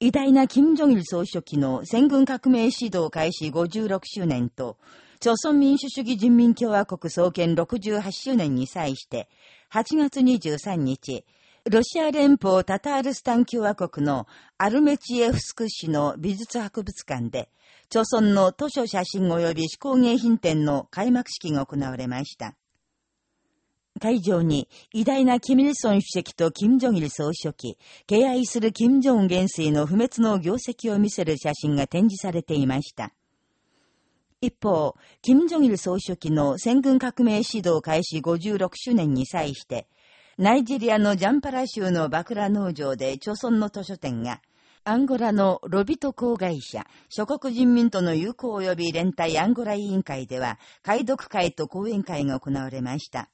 偉大な金正日総書記の戦軍革命指導開始56周年と、朝鮮民主主義人民共和国創建68周年に際して、8月23日、ロシア連邦タタールスタン共和国のアルメチエフスク市の美術博物館で、朝鮮の図書写真及び手工芸品展の開幕式が行われました。会場に偉大なキミルソン主席とキム・ジョギル総書記、敬愛するキム・ジョン元帥の不滅の業績を見せる写真が展示されていました。一方、キム・ジョギル総書記の戦軍革命指導開始56周年に際して、ナイジェリアのジャンパラ州のバクラ農場で著村の図書店が、アンゴラのロビト公会社、諸国人民との友好及び連帯アンゴラ委員会では、解読会と講演会が行われました。